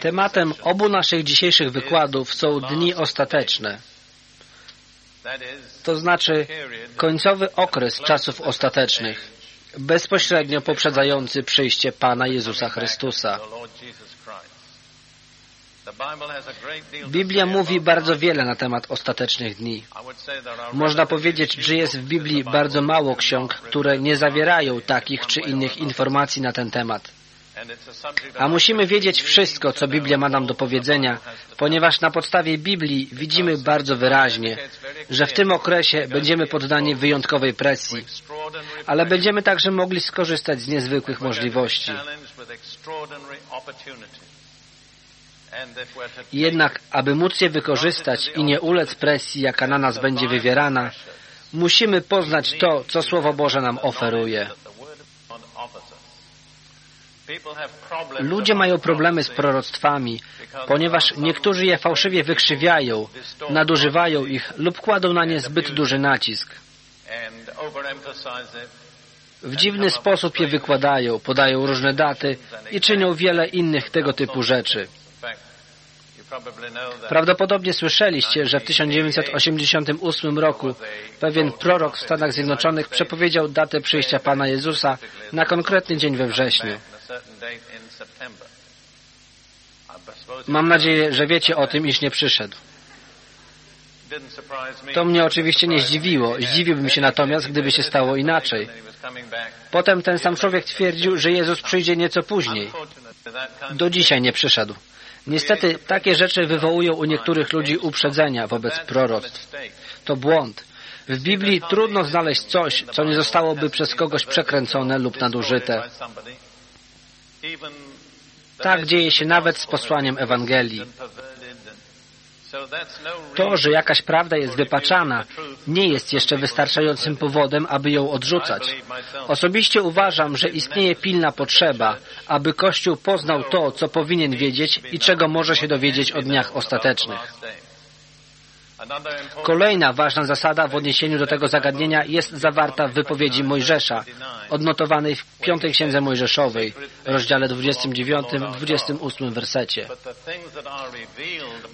Tematem obu naszych dzisiejszych wykładów są dni ostateczne, to znaczy końcowy okres czasów ostatecznych, bezpośrednio poprzedzający przyjście Pana Jezusa Chrystusa. Biblia mówi bardzo wiele na temat ostatecznych dni. Można powiedzieć, że jest w Biblii bardzo mało ksiąg, które nie zawierają takich czy innych informacji na ten temat. A musimy wiedzieć wszystko, co Biblia ma nam do powiedzenia, ponieważ na podstawie Biblii widzimy bardzo wyraźnie, że w tym okresie będziemy poddani wyjątkowej presji, ale będziemy także mogli skorzystać z niezwykłych możliwości. Jednak, aby móc je wykorzystać i nie ulec presji, jaka na nas będzie wywierana, musimy poznać to, co Słowo Boże nam oferuje. Ludzie mają problemy z proroctwami, ponieważ niektórzy je fałszywie wykrzywiają, nadużywają ich lub kładą na nie zbyt duży nacisk. W dziwny sposób je wykładają, podają różne daty i czynią wiele innych tego typu rzeczy. Prawdopodobnie słyszeliście, że w 1988 roku pewien prorok w Stanach Zjednoczonych przepowiedział datę przyjścia Pana Jezusa na konkretny dzień we wrześniu. Mam nadzieję, że wiecie o tym, iż nie przyszedł. To mnie oczywiście nie zdziwiło. Zdziwiłbym się natomiast, gdyby się stało inaczej. Potem ten sam człowiek twierdził, że Jezus przyjdzie nieco później. Do dzisiaj nie przyszedł. Niestety takie rzeczy wywołują u niektórych ludzi uprzedzenia wobec proroctw. To błąd. W Biblii trudno znaleźć coś, co nie zostałoby przez kogoś przekręcone lub nadużyte. Tak dzieje się nawet z posłaniem Ewangelii. To, że jakaś prawda jest wypaczana, nie jest jeszcze wystarczającym powodem, aby ją odrzucać. Osobiście uważam, że istnieje pilna potrzeba, aby Kościół poznał to, co powinien wiedzieć i czego może się dowiedzieć o dniach ostatecznych. Kolejna ważna zasada w odniesieniu do tego zagadnienia jest zawarta w wypowiedzi Mojżesza, odnotowanej w piątej księdze Mojżeszowej, rozdziale 29-28 wersecie.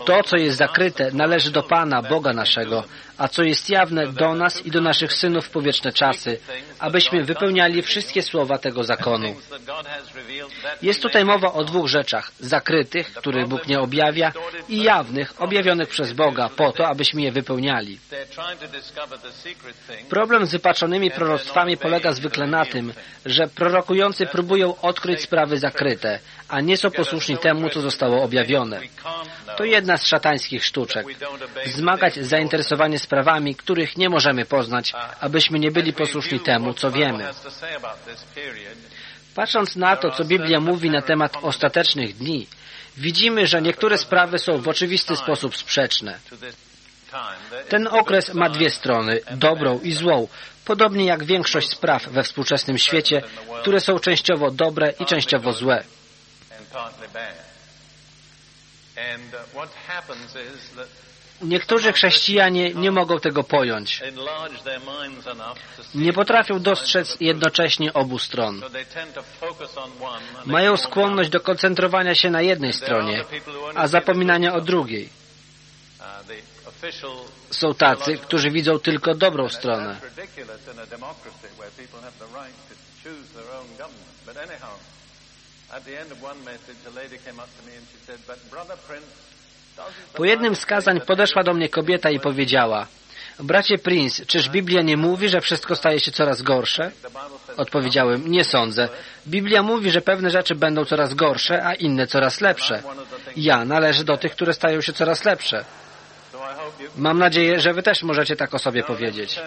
To, co jest zakryte, należy do Pana, Boga naszego, a co jest jawne do nas i do naszych synów po wieczne czasy, abyśmy wypełniali wszystkie słowa tego zakonu. Jest tutaj mowa o dwóch rzeczach, zakrytych, których Bóg nie objawia, i jawnych, objawionych przez Boga, po to, abyśmy je wypełniali. Problem z wypaczonymi proroctwami polega zwykle na tym, że prorokujący próbują odkryć sprawy zakryte, a nie są posłuszni temu, co zostało objawione. To jedna z szatańskich sztuczek. Wzmagać zainteresowanie sprawami, których nie możemy poznać, abyśmy nie byli posłuszni temu, co wiemy. Patrząc na to, co Biblia mówi na temat ostatecznych dni, widzimy, że niektóre sprawy są w oczywisty sposób sprzeczne. Ten okres ma dwie strony, dobrą i złą, podobnie jak większość spraw we współczesnym świecie, które są częściowo dobre i częściowo złe. Niektórzy chrześcijanie nie mogą tego pojąć. Nie potrafią dostrzec jednocześnie obu stron. Mają skłonność do koncentrowania się na jednej stronie, a zapominania o drugiej. Są tacy, którzy widzą tylko dobrą stronę. Po jednym z kazań podeszła do mnie kobieta i powiedziała Bracie Prince, czyż Biblia nie mówi, że wszystko staje się coraz gorsze? Odpowiedziałem, nie sądzę. Biblia mówi, że pewne rzeczy będą coraz gorsze, a inne coraz lepsze. Ja należę do tych, które stają się coraz lepsze. Mam nadzieję, że wy też możecie tak o sobie powiedzieć.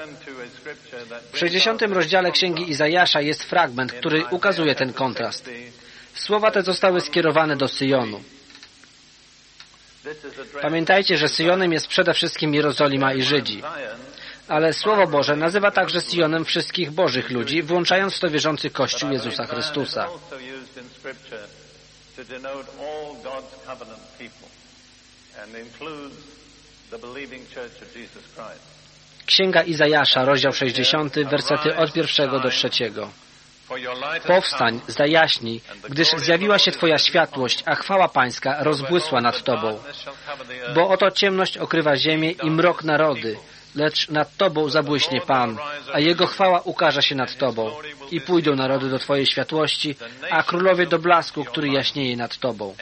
W 60. rozdziale Księgi Izajasza jest fragment, który ukazuje ten kontrast. Słowa te zostały skierowane do Syjonu. Pamiętajcie, że Syjonem jest przede wszystkim Jerozolima i Żydzi. Ale Słowo Boże nazywa także Syjonem wszystkich Bożych ludzi, włączając w to wierzący Kościół Jezusa Chrystusa. Księga Izajasza, rozdział 60, wersety od pierwszego do trzeciego. Powstań, zajaśnij, gdyż zjawiła się Twoja światłość, a chwała Pańska rozbłysła nad Tobą. Bo oto ciemność okrywa ziemię i mrok narody, lecz nad Tobą zabłyśnie Pan, a Jego chwała ukaże się nad Tobą. I pójdą narody do Twojej światłości, a królowie do blasku, który jaśnieje nad Tobą.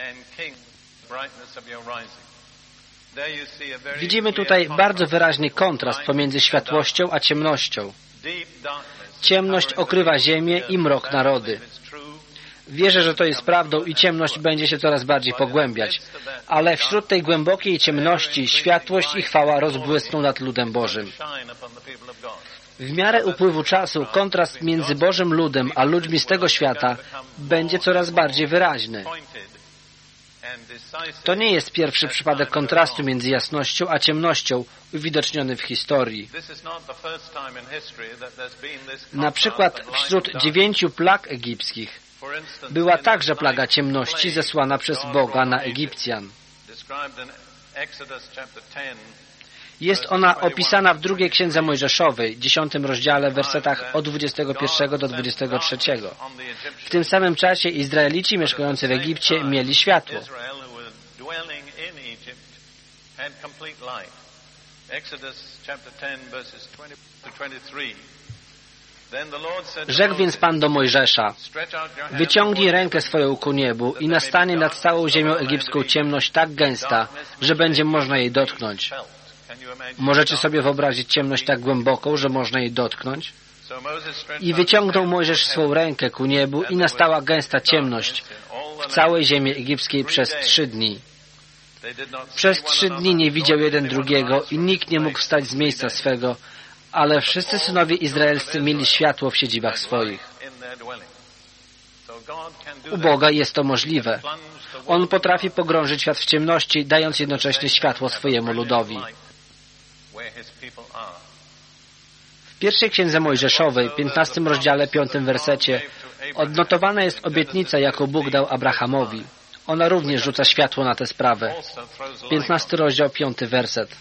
Widzimy tutaj bardzo wyraźny kontrast pomiędzy światłością a ciemnością. Ciemność okrywa ziemię i mrok narody. Wierzę, że to jest prawdą i ciemność będzie się coraz bardziej pogłębiać. Ale wśród tej głębokiej ciemności światłość i chwała rozbłysną nad ludem Bożym. W miarę upływu czasu kontrast między Bożym ludem a ludźmi z tego świata będzie coraz bardziej wyraźny. To nie jest pierwszy przypadek kontrastu między jasnością a ciemnością uwidoczniony w historii. Na przykład wśród dziewięciu plag egipskich była także plaga ciemności zesłana przez Boga na Egipcjan. Jest ona opisana w drugiej księdze Mojżeszowej, dziesiątym rozdziale, w wersetach od 21 do 23. W tym samym czasie Izraelici mieszkający w Egipcie mieli światło. Rzekł więc Pan do Mojżesza, wyciągnij rękę swoją ku niebu i nastanie nad całą ziemią egipską ciemność tak gęsta, że będzie można jej dotknąć. Możecie sobie wyobrazić ciemność tak głęboką, że można jej dotknąć? I wyciągnął Mojżesz swą rękę ku niebu i nastała gęsta ciemność w całej ziemi egipskiej przez trzy dni. Przez trzy dni nie widział jeden drugiego i nikt nie mógł wstać z miejsca swego, ale wszyscy synowie izraelscy mieli światło w siedzibach swoich. U Boga jest to możliwe. On potrafi pogrążyć świat w ciemności, dając jednocześnie światło swojemu ludowi. W pierwszej księdze Mojżeszowej, 15 rozdziale, 5 wersecie, odnotowana jest obietnica, jaką Bóg dał Abrahamowi. Ona również rzuca światło na tę sprawę. 15 rozdział, 5 werset.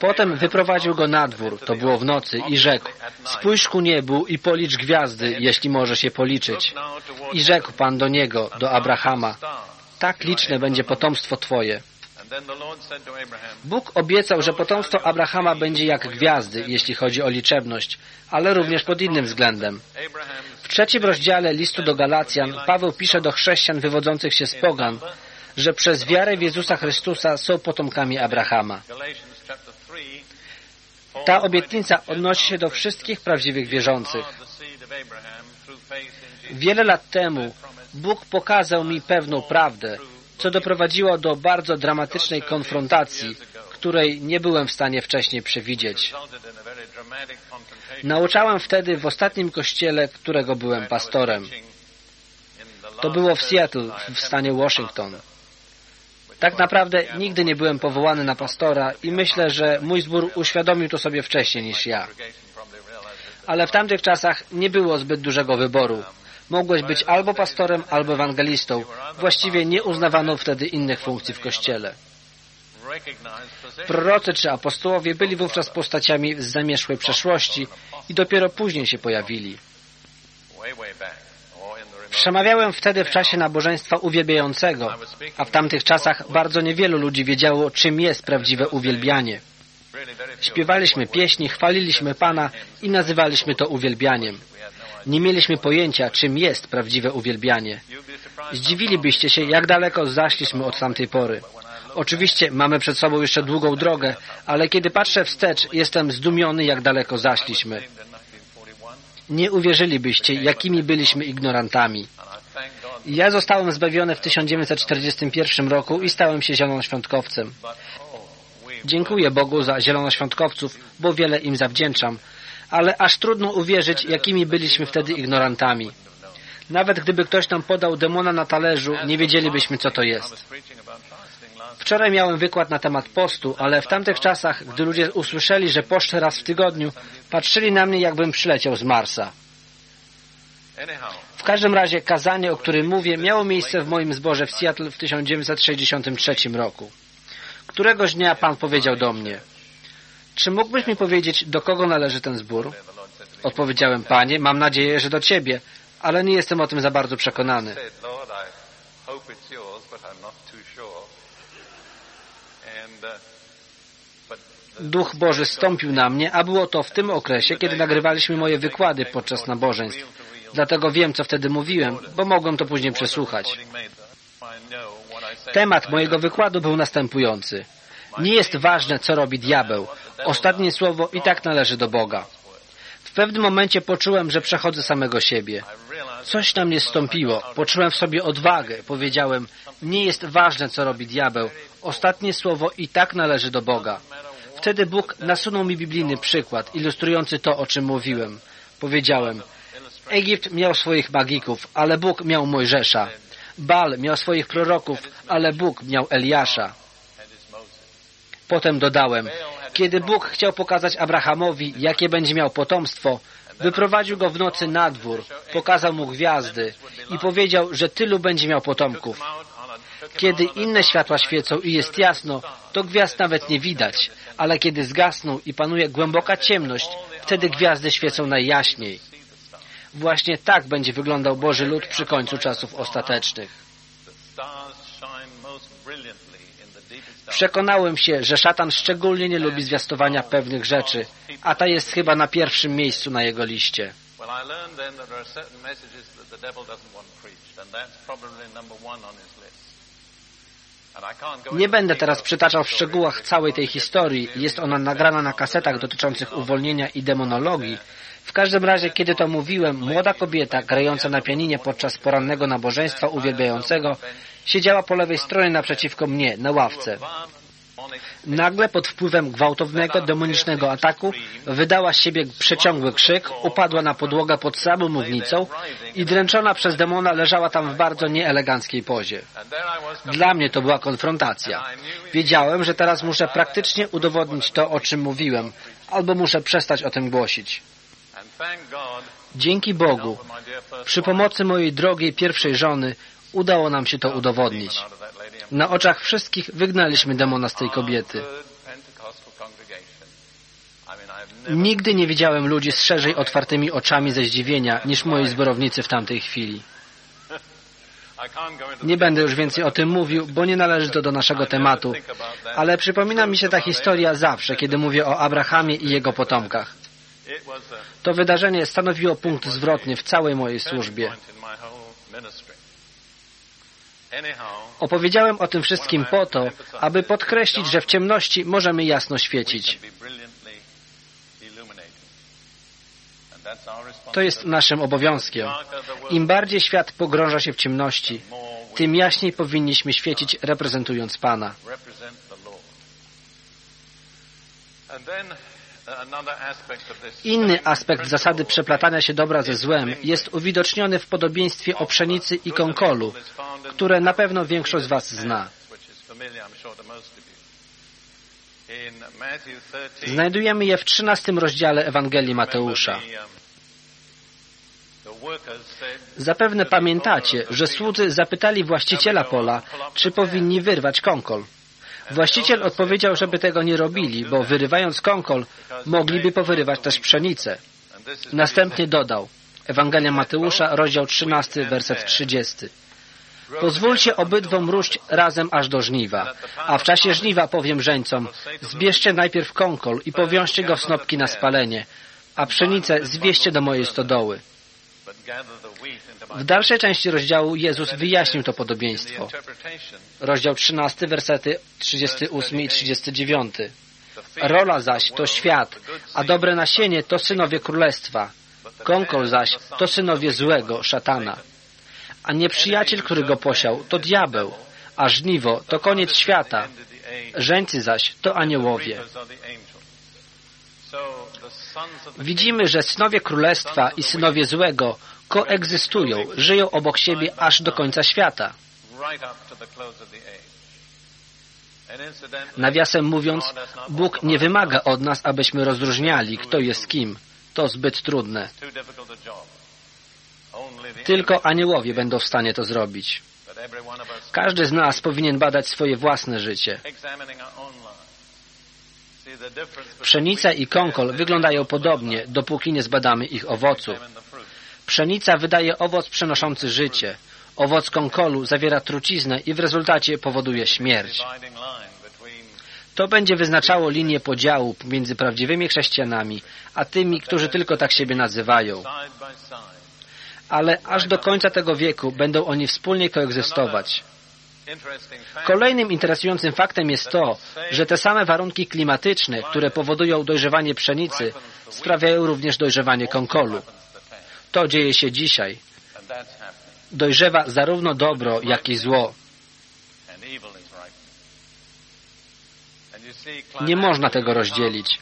Potem wyprowadził go na dwór, to było w nocy, i rzekł, spójrz ku niebu i policz gwiazdy, jeśli możesz je policzyć. I rzekł Pan do niego, do Abrahama, tak liczne będzie potomstwo Twoje. Bóg obiecał, że potomstwo Abrahama będzie jak gwiazdy, jeśli chodzi o liczebność, ale również pod innym względem. W trzecim rozdziale listu do Galacjan Paweł pisze do chrześcijan wywodzących się z pogan, że przez wiarę w Jezusa Chrystusa są potomkami Abrahama. Ta obietnica odnosi się do wszystkich prawdziwych wierzących. Wiele lat temu Bóg pokazał mi pewną prawdę, co doprowadziło do bardzo dramatycznej konfrontacji, której nie byłem w stanie wcześniej przewidzieć. Nauczałem wtedy w ostatnim kościele, którego byłem pastorem. To było w Seattle, w stanie Washington. Tak naprawdę nigdy nie byłem powołany na pastora i myślę, że mój zbór uświadomił to sobie wcześniej niż ja. Ale w tamtych czasach nie było zbyt dużego wyboru. Mogłeś być albo pastorem, albo ewangelistą. Właściwie nie uznawano wtedy innych funkcji w Kościele. Prorocy czy apostołowie byli wówczas postaciami z zamieszłej przeszłości i dopiero później się pojawili. Przemawiałem wtedy w czasie nabożeństwa uwielbiającego, a w tamtych czasach bardzo niewielu ludzi wiedziało, czym jest prawdziwe uwielbianie. Śpiewaliśmy pieśni, chwaliliśmy Pana i nazywaliśmy to uwielbianiem. Nie mieliśmy pojęcia, czym jest prawdziwe uwielbianie. Zdziwilibyście się, jak daleko zaszliśmy od tamtej pory. Oczywiście mamy przed sobą jeszcze długą drogę, ale kiedy patrzę wstecz, jestem zdumiony, jak daleko zaszliśmy. Nie uwierzylibyście, jakimi byliśmy ignorantami. Ja zostałem zbawiony w 1941 roku i stałem się zielonoświątkowcem. Dziękuję Bogu za zielonoświątkowców, bo wiele im zawdzięczam, ale aż trudno uwierzyć, jakimi byliśmy wtedy ignorantami. Nawet gdyby ktoś nam podał demona na talerzu, nie wiedzielibyśmy, co to jest. Wczoraj miałem wykład na temat postu, ale w tamtych czasach, gdy ludzie usłyszeli, że poszczę raz w tygodniu, patrzyli na mnie, jakbym przyleciał z Marsa. W każdym razie kazanie, o którym mówię, miało miejsce w moim zborze w Seattle w 1963 roku. Któregoś dnia Pan powiedział do mnie Czy mógłbyś mi powiedzieć, do kogo należy ten zbór? Odpowiedziałem, Panie, mam nadzieję, że do Ciebie, ale nie jestem o tym za bardzo przekonany. Duch Boży stąpił na mnie, a było to w tym okresie, kiedy nagrywaliśmy moje wykłady podczas nabożeństw. Dlatego wiem, co wtedy mówiłem, bo mogłem to później przesłuchać. Temat mojego wykładu był następujący. Nie jest ważne, co robi diabeł. Ostatnie słowo i tak należy do Boga. W pewnym momencie poczułem, że przechodzę samego siebie. Coś na mnie stąpiło. Poczułem w sobie odwagę. Powiedziałem, nie jest ważne, co robi diabeł. Ostatnie słowo i tak należy do Boga. Wtedy Bóg nasunął mi biblijny przykład, ilustrujący to, o czym mówiłem. Powiedziałem, Egipt miał swoich magików, ale Bóg miał Mojżesza. Bal miał swoich proroków, ale Bóg miał Eliasza. Potem dodałem, kiedy Bóg chciał pokazać Abrahamowi, jakie będzie miał potomstwo, wyprowadził go w nocy na dwór, pokazał mu gwiazdy i powiedział, że tylu będzie miał potomków. Kiedy inne światła świecą i jest jasno, to gwiazd nawet nie widać, ale kiedy zgasną i panuje głęboka ciemność, wtedy gwiazdy świecą najjaśniej. Właśnie tak będzie wyglądał Boży lud przy końcu czasów ostatecznych. Przekonałem się, że szatan szczególnie nie lubi zwiastowania pewnych rzeczy, a ta jest chyba na pierwszym miejscu na jego liście. Nie będę teraz przytaczał w szczegółach całej tej historii. Jest ona nagrana na kasetach dotyczących uwolnienia i demonologii. W każdym razie, kiedy to mówiłem, młoda kobieta grająca na pianinie podczas porannego nabożeństwa uwielbiającego siedziała po lewej stronie naprzeciwko mnie, na ławce. Nagle pod wpływem gwałtownego, demonicznego ataku wydała z siebie przeciągły krzyk, upadła na podłogę pod samą mównicą i dręczona przez demona leżała tam w bardzo nieeleganckiej pozie. Dla mnie to była konfrontacja. Wiedziałem, że teraz muszę praktycznie udowodnić to, o czym mówiłem, albo muszę przestać o tym głosić. Dzięki Bogu, przy pomocy mojej drogiej pierwszej żony udało nam się to udowodnić. Na oczach wszystkich wygnaliśmy demona z tej kobiety. Nigdy nie widziałem ludzi z szerzej otwartymi oczami ze zdziwienia niż moi zborownicy w tamtej chwili. Nie będę już więcej o tym mówił, bo nie należy to do naszego tematu, ale przypomina mi się ta historia zawsze, kiedy mówię o Abrahamie i jego potomkach. To wydarzenie stanowiło punkt zwrotny w całej mojej służbie. Opowiedziałem o tym wszystkim po to, aby podkreślić, że w ciemności możemy jasno świecić. To jest naszym obowiązkiem. Im bardziej świat pogrąża się w ciemności, tym jaśniej powinniśmy świecić reprezentując Pana. Inny aspekt zasady przeplatania się dobra ze złem jest uwidoczniony w podobieństwie o pszenicy i konkolu, które na pewno większość z Was zna. Znajdujemy je w trzynastym rozdziale Ewangelii Mateusza. Zapewne pamiętacie, że słudzy zapytali właściciela pola, czy powinni wyrwać konkol. Właściciel odpowiedział, żeby tego nie robili, bo wyrywając konkol, mogliby powyrywać też pszenicę. Następnie dodał, Ewangelia Mateusza, rozdział 13, werset 30. Pozwólcie obydwom róść razem aż do żniwa, a w czasie żniwa powiem żeńcom, zbierzcie najpierw konkol i powiążcie go w snopki na spalenie, a pszenicę zwieście do mojej stodoły. W dalszej części rozdziału Jezus wyjaśnił to podobieństwo. Rozdział 13, wersety 38 i 39. Rola zaś to świat, a dobre nasienie to synowie królestwa. Konkol zaś to synowie złego, szatana. A nieprzyjaciel, który go posiał, to diabeł, a żniwo to koniec świata. Żeńcy zaś to aniołowie. Widzimy, że synowie królestwa i synowie złego koegzystują, żyją obok siebie aż do końca świata. Nawiasem mówiąc, Bóg nie wymaga od nas, abyśmy rozróżniali, kto jest kim. To zbyt trudne. Tylko aniołowie będą w stanie to zrobić. Każdy z nas powinien badać swoje własne życie. Pszenica i konkol wyglądają podobnie, dopóki nie zbadamy ich owocu. Pszenica wydaje owoc przynoszący życie. Owoc konkolu zawiera truciznę i w rezultacie powoduje śmierć. To będzie wyznaczało linię podziału między prawdziwymi chrześcijanami, a tymi, którzy tylko tak siebie nazywają. Ale aż do końca tego wieku będą oni wspólnie koegzystować. Kolejnym interesującym faktem jest to, że te same warunki klimatyczne, które powodują dojrzewanie pszenicy, sprawiają również dojrzewanie konkolu. To dzieje się dzisiaj. Dojrzewa zarówno dobro, jak i zło. Nie można tego rozdzielić.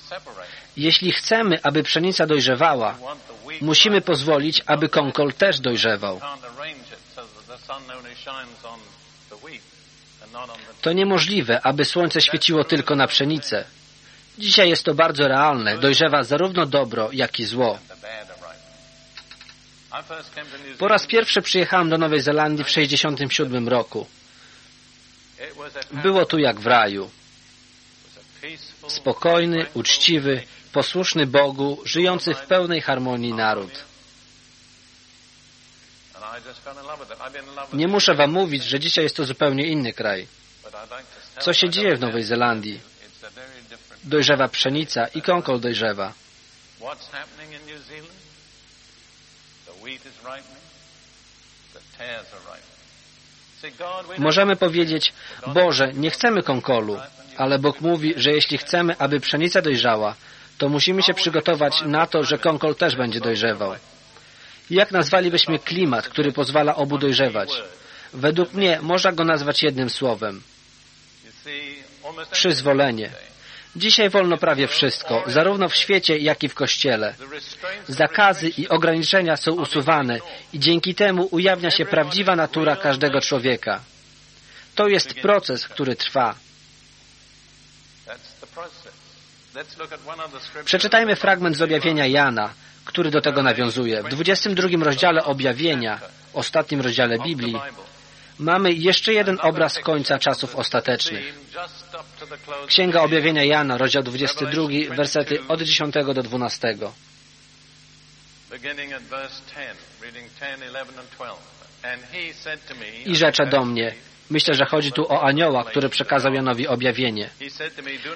Jeśli chcemy, aby pszenica dojrzewała, musimy pozwolić, aby konkol też dojrzewał. To niemożliwe, aby słońce świeciło tylko na pszenicę. Dzisiaj jest to bardzo realne. Dojrzewa zarówno dobro, jak i zło. Po raz pierwszy przyjechałem do Nowej Zelandii w 1967 roku. Było tu jak w raju. Spokojny, uczciwy, posłuszny Bogu, żyjący w pełnej harmonii naród. Nie muszę wam mówić, że dzisiaj jest to zupełnie inny kraj. Co się dzieje w Nowej Zelandii? Dojrzewa pszenica i konkol dojrzewa. Możemy powiedzieć, Boże, nie chcemy konkolu, ale Bóg mówi, że jeśli chcemy, aby pszenica dojrzała, to musimy się przygotować na to, że konkol też będzie dojrzewał. Jak nazwalibyśmy klimat, który pozwala obu dojrzewać? Według mnie można go nazwać jednym słowem. Przyzwolenie. Dzisiaj wolno prawie wszystko, zarówno w świecie, jak i w Kościele. Zakazy i ograniczenia są usuwane i dzięki temu ujawnia się prawdziwa natura każdego człowieka. To jest proces, który trwa. Przeczytajmy fragment z objawienia Jana, który do tego nawiązuje. W 22 rozdziale objawienia, ostatnim rozdziale Biblii, mamy jeszcze jeden obraz końca czasów ostatecznych. Księga Objawienia Jana, rozdział 22, wersety od 10 do 12. I rzecze do mnie, Myślę, że chodzi tu o anioła, który przekazał Janowi objawienie.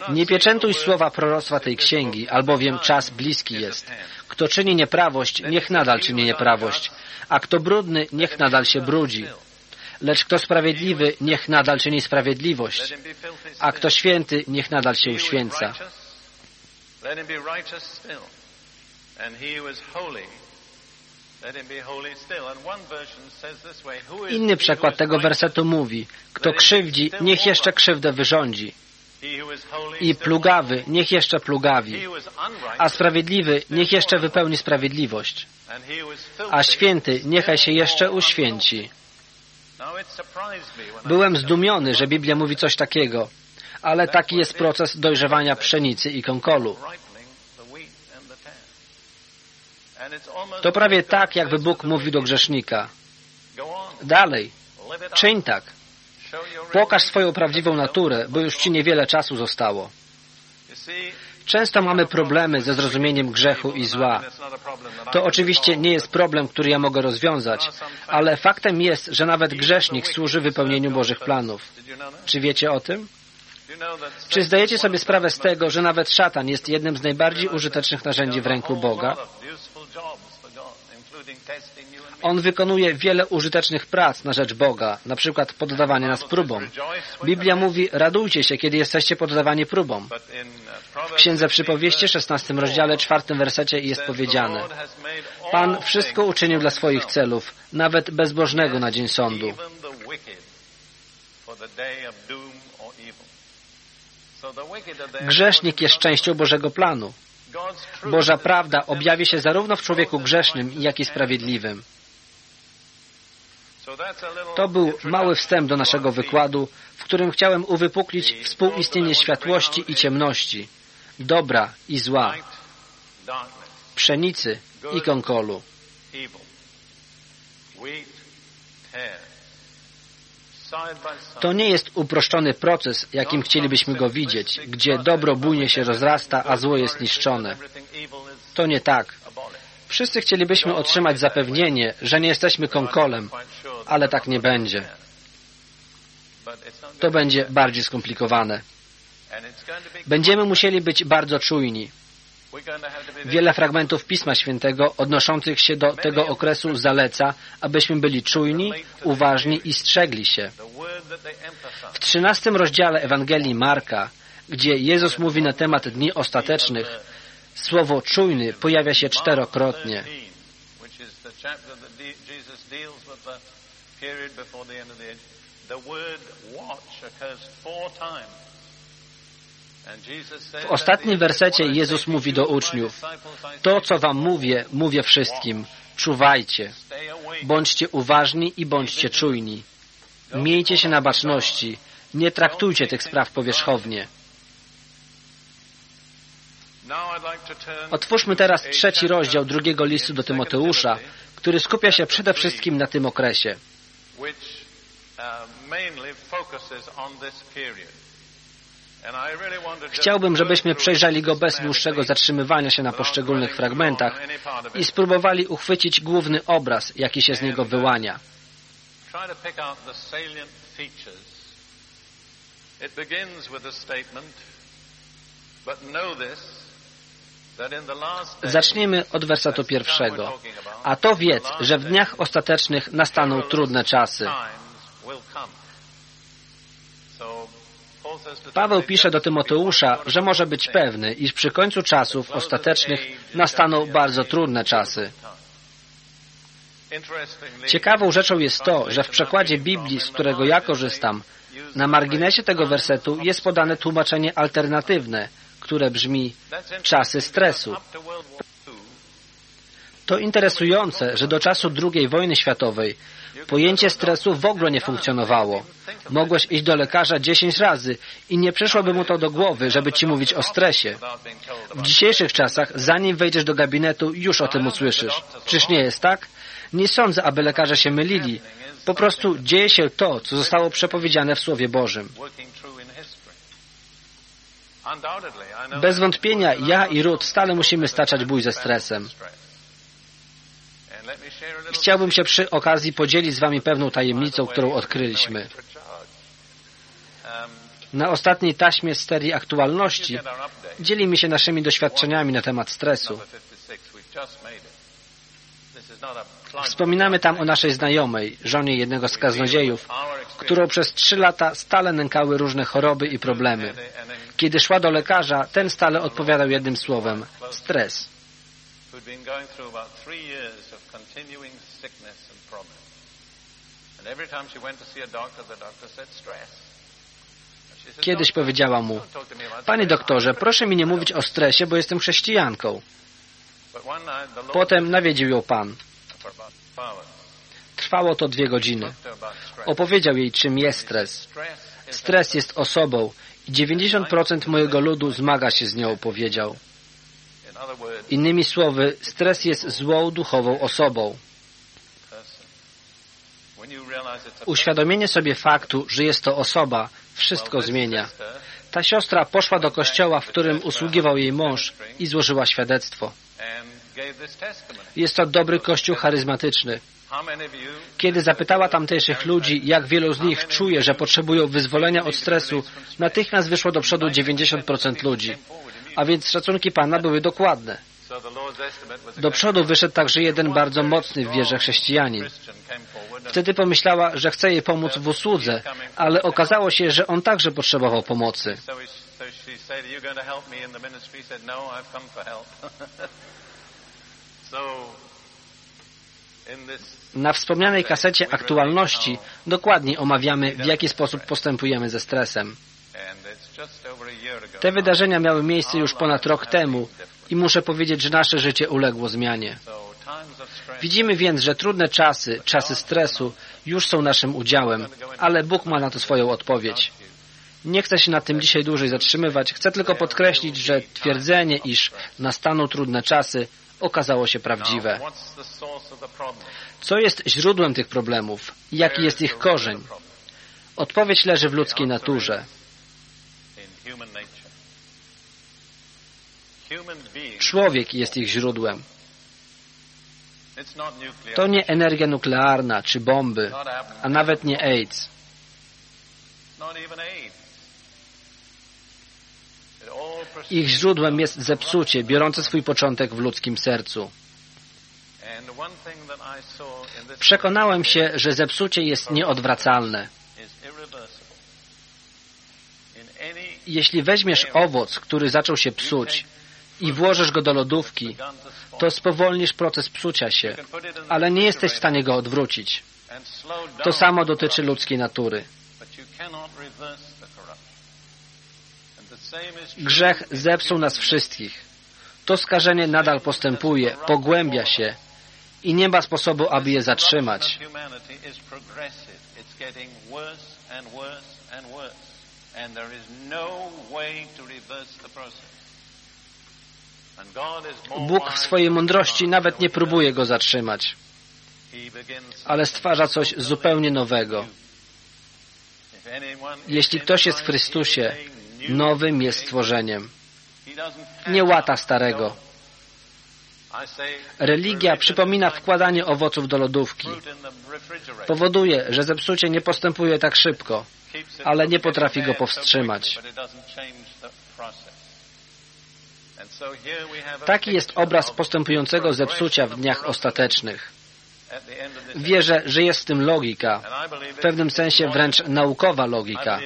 Nie pieczętuj słowa proroctwa tej księgi, albowiem czas bliski jest. Kto czyni nieprawość, niech nadal czyni nieprawość, a kto brudny, niech nadal się brudzi. Lecz kto sprawiedliwy, niech nadal czyni sprawiedliwość, a kto święty, niech nadal się uświęca. Inny przekład tego wersetu mówi, kto krzywdzi, niech jeszcze krzywdę wyrządzi. I plugawy, niech jeszcze plugawi. A sprawiedliwy, niech jeszcze wypełni sprawiedliwość. A święty, niechaj się jeszcze uświęci. Byłem zdumiony, że Biblia mówi coś takiego, ale taki jest proces dojrzewania pszenicy i konkolu. To prawie tak, jakby Bóg mówił do grzesznika. Dalej, czyń tak. Pokaż swoją prawdziwą naturę, bo już Ci niewiele czasu zostało. Często mamy problemy ze zrozumieniem grzechu i zła. To oczywiście nie jest problem, który ja mogę rozwiązać, ale faktem jest, że nawet grzesznik służy wypełnieniu Bożych planów. Czy wiecie o tym? Czy zdajecie sobie sprawę z tego, że nawet szatan jest jednym z najbardziej użytecznych narzędzi w ręku Boga? On wykonuje wiele użytecznych prac na rzecz Boga, na przykład poddawanie nas próbom. Biblia mówi, radujcie się, kiedy jesteście poddawani próbom. W Księdze Przypowieści, 16 rozdziale, 4 wersecie jest powiedziane Pan wszystko uczynił dla swoich celów, nawet bezbożnego na dzień sądu. Grzesznik jest częścią Bożego planu. Boża prawda objawi się zarówno w człowieku grzesznym, jak i sprawiedliwym. To był mały wstęp do naszego wykładu, w którym chciałem uwypuklić współistnienie światłości i ciemności, dobra i zła, pszenicy i konkolu. To nie jest uproszczony proces, jakim chcielibyśmy go widzieć, gdzie dobro bujnie się rozrasta, a zło jest niszczone. To nie tak. Wszyscy chcielibyśmy otrzymać zapewnienie, że nie jesteśmy konkolem, ale tak nie będzie. To będzie bardziej skomplikowane. Będziemy musieli być bardzo czujni. Wiele fragmentów Pisma Świętego odnoszących się do tego okresu zaleca, abyśmy byli czujni, uważni i strzegli się. W trzynastym rozdziale Ewangelii Marka, gdzie Jezus mówi na temat dni ostatecznych, słowo czujny pojawia się czterokrotnie. W ostatnim wersecie Jezus mówi do uczniów, to co wam mówię, mówię wszystkim, czuwajcie, bądźcie uważni i bądźcie czujni. Miejcie się na baczności, nie traktujcie tych spraw powierzchownie. Otwórzmy teraz trzeci rozdział drugiego listu do Tymoteusza, który skupia się przede wszystkim na tym okresie. Chciałbym, żebyśmy przejrzeli go bez dłuższego zatrzymywania się na poszczególnych fragmentach i spróbowali uchwycić główny obraz, jaki się z niego wyłania. Zacznijmy od wersetu pierwszego. A to wiedz, że w dniach ostatecznych nastaną trudne czasy. Paweł pisze do Tymoteusza, że może być pewny, iż przy końcu czasów ostatecznych nastaną bardzo trudne czasy. Ciekawą rzeczą jest to, że w przekładzie Biblii, z którego ja korzystam, na marginesie tego wersetu jest podane tłumaczenie alternatywne, które brzmi czasy stresu. To interesujące, że do czasu II wojny światowej pojęcie stresu w ogóle nie funkcjonowało. Mogłeś iść do lekarza dziesięć razy i nie przyszłoby mu to do głowy, żeby ci mówić o stresie. W dzisiejszych czasach, zanim wejdziesz do gabinetu, już o tym usłyszysz. Czyż nie jest tak? Nie sądzę, aby lekarze się mylili. Po prostu dzieje się to, co zostało przepowiedziane w Słowie Bożym. Bez wątpienia ja i Ruth stale musimy staczać bój ze stresem. Chciałbym się przy okazji podzielić z Wami pewną tajemnicą, którą odkryliśmy. Na ostatniej taśmie serii aktualności dzielimy się naszymi doświadczeniami na temat stresu. Wspominamy tam o naszej znajomej, żonie jednego z kaznodziejów, którą przez trzy lata stale nękały różne choroby i problemy. Kiedy szła do lekarza, ten stale odpowiadał jednym słowem stres. Kiedyś powiedziała mu, Panie doktorze, proszę mi nie mówić o stresie, bo jestem chrześcijanką. Potem nawiedził ją Pan. Trwało to dwie godziny. Opowiedział jej, czym jest stres. Stres jest osobą i 90% mojego ludu zmaga się z nią, powiedział. Innymi słowy, stres jest złą duchową osobą. Uświadomienie sobie faktu, że jest to osoba, wszystko zmienia. Ta siostra poszła do kościoła, w którym usługiwał jej mąż i złożyła świadectwo. Jest to dobry kościół charyzmatyczny. Kiedy zapytała tamtejszych ludzi, jak wielu z nich czuje, że potrzebują wyzwolenia od stresu, natychmiast wyszło do przodu 90% ludzi. A więc szacunki Pana były dokładne. Do przodu wyszedł także jeden bardzo mocny w wierze chrześcijanin. Wtedy pomyślała, że chce jej pomóc w usłudze, ale okazało się, że on także potrzebował pomocy. Na wspomnianej kasecie aktualności dokładnie omawiamy, w jaki sposób postępujemy ze stresem. Te wydarzenia miały miejsce już ponad rok temu i muszę powiedzieć, że nasze życie uległo zmianie. Widzimy więc, że trudne czasy, czasy stresu już są naszym udziałem, ale Bóg ma na to swoją odpowiedź. Nie chcę się nad tym dzisiaj dłużej zatrzymywać, chcę tylko podkreślić, że twierdzenie, iż nastaną trudne czasy, okazało się prawdziwe. Co jest źródłem tych problemów? Jaki jest ich korzeń? Odpowiedź leży w ludzkiej naturze. Człowiek jest ich źródłem. To nie energia nuklearna czy bomby, a nawet nie AIDS. Ich źródłem jest zepsucie, biorące swój początek w ludzkim sercu. Przekonałem się, że zepsucie jest nieodwracalne. Jeśli weźmiesz owoc, który zaczął się psuć i włożysz go do lodówki, to spowolnisz proces psucia się, ale nie jesteś w stanie go odwrócić. To samo dotyczy ludzkiej natury. Grzech zepsuł nas wszystkich. To skażenie nadal postępuje, pogłębia się i nie ma sposobu, aby je zatrzymać. Bóg w swojej mądrości nawet nie próbuje go zatrzymać, ale stwarza coś zupełnie nowego. Jeśli ktoś jest w Chrystusie, nowym jest stworzeniem. Nie łata starego. Religia przypomina wkładanie owoców do lodówki. Powoduje, że zepsucie nie postępuje tak szybko, ale nie potrafi go powstrzymać. Taki jest obraz postępującego zepsucia w dniach ostatecznych. Wierzę, że jest w tym logika, w pewnym sensie wręcz naukowa logika.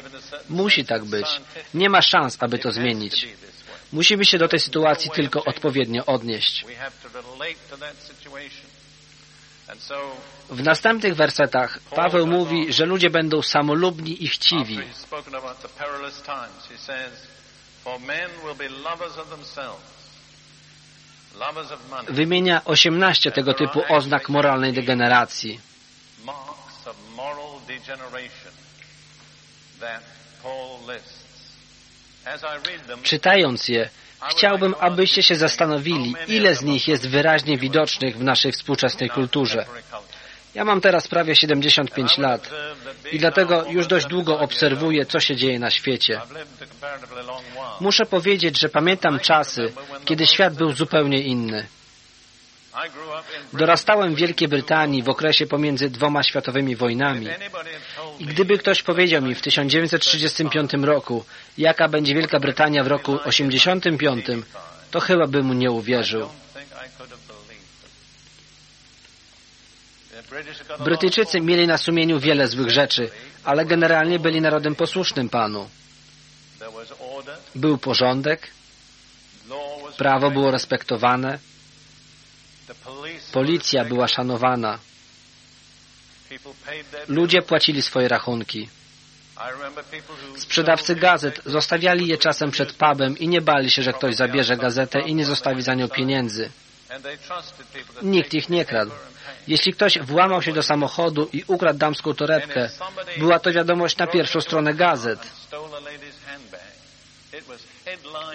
Musi tak być. Nie ma szans, aby to zmienić. Musimy się do tej sytuacji tylko odpowiednio odnieść. W następnych wersetach Paweł mówi, że ludzie będą samolubni i chciwi. Wymienia 18 tego typu oznak moralnej degeneracji. Czytając je, chciałbym, abyście się zastanowili, ile z nich jest wyraźnie widocznych w naszej współczesnej kulturze. Ja mam teraz prawie 75 lat i dlatego już dość długo obserwuję, co się dzieje na świecie. Muszę powiedzieć, że pamiętam czasy, kiedy świat był zupełnie inny. Dorastałem w Wielkiej Brytanii w okresie pomiędzy dwoma światowymi wojnami. I gdyby ktoś powiedział mi w 1935 roku, jaka będzie Wielka Brytania w roku 85, to chyba bym mu nie uwierzył. Brytyjczycy mieli na sumieniu wiele złych rzeczy, ale generalnie byli narodem posłusznym Panu. Był porządek, prawo było respektowane, policja była szanowana, ludzie płacili swoje rachunki. Sprzedawcy gazet zostawiali je czasem przed pubem i nie bali się, że ktoś zabierze gazetę i nie zostawi za nią pieniędzy. Nikt ich nie kradł. Jeśli ktoś włamał się do samochodu i ukradł damską torebkę, była to wiadomość na pierwszą stronę gazet.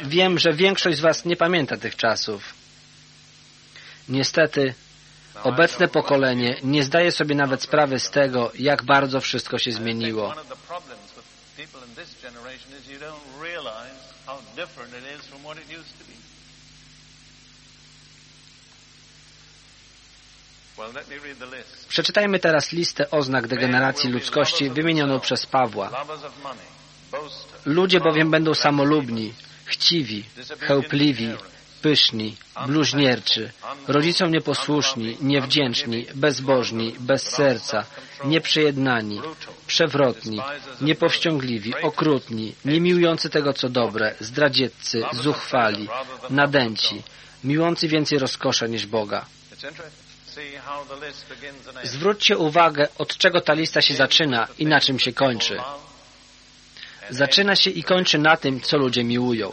Wiem, że większość z Was nie pamięta tych czasów. Niestety, obecne pokolenie nie zdaje sobie nawet sprawy z tego, jak bardzo wszystko się zmieniło. Przeczytajmy teraz listę oznak degeneracji ludzkości wymienioną przez Pawła. Ludzie bowiem będą samolubni, chciwi, chełpliwi, pyszni, bluźnierczy, rodzicom nieposłuszni, niewdzięczni, bezbożni, bez serca, nieprzejednani, przewrotni, niepowściągliwi, okrutni, niemiłujący tego, co dobre, zdradzieccy, zuchwali, nadęci, miłujący więcej rozkosze niż Boga. Zwróćcie uwagę, od czego ta lista się zaczyna i na czym się kończy. Zaczyna się i kończy na tym, co ludzie miłują.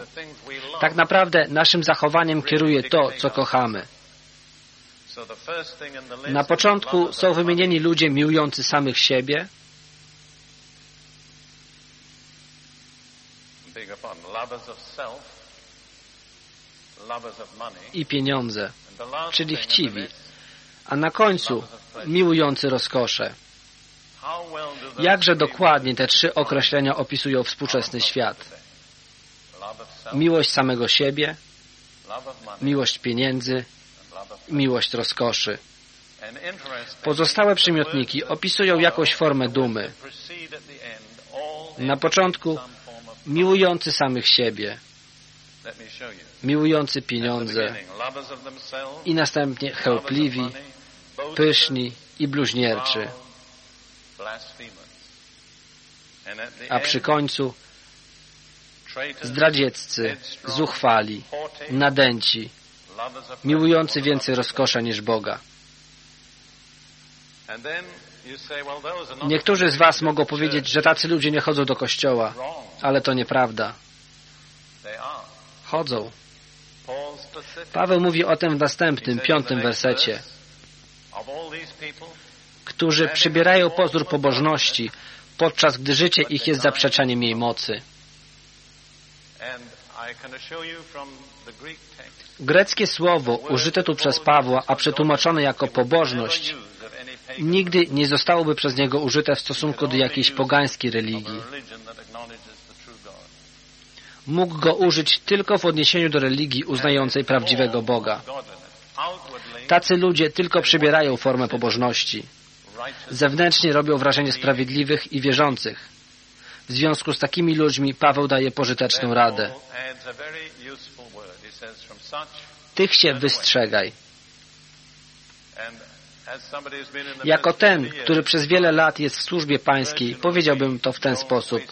Tak naprawdę naszym zachowaniem kieruje to, co kochamy. Na początku są wymienieni ludzie miłujący samych siebie, i pieniądze, czyli chciwi, a na końcu miłujący rozkosze. Jakże dokładnie te trzy określenia opisują współczesny świat? Miłość samego siebie, miłość pieniędzy, miłość rozkoszy. Pozostałe przymiotniki opisują jakąś formę dumy. Na początku miłujący samych siebie, miłujący pieniądze i następnie chełpliwi, pyszni i bluźnierczy. A przy końcu zdradzieccy, zuchwali, nadęci, miłujący więcej rozkosza niż Boga. Niektórzy z Was mogą powiedzieć, że tacy ludzie nie chodzą do kościoła, ale to nieprawda. Chodzą. Paweł mówi o tym w następnym, piątym wersecie. Którzy przybierają pozór pobożności, podczas gdy życie ich jest zaprzeczeniem jej mocy. Greckie słowo użyte tu przez Pawła, a przetłumaczone jako pobożność, nigdy nie zostałoby przez niego użyte w stosunku do jakiejś pogańskiej religii. Mógł go użyć tylko w odniesieniu do religii uznającej prawdziwego Boga. Tacy ludzie tylko przybierają formę pobożności. Zewnętrznie robią wrażenie sprawiedliwych i wierzących. W związku z takimi ludźmi Paweł daje pożyteczną radę. Tych się wystrzegaj. Jako ten, który przez wiele lat jest w służbie pańskiej, powiedziałbym to w ten sposób.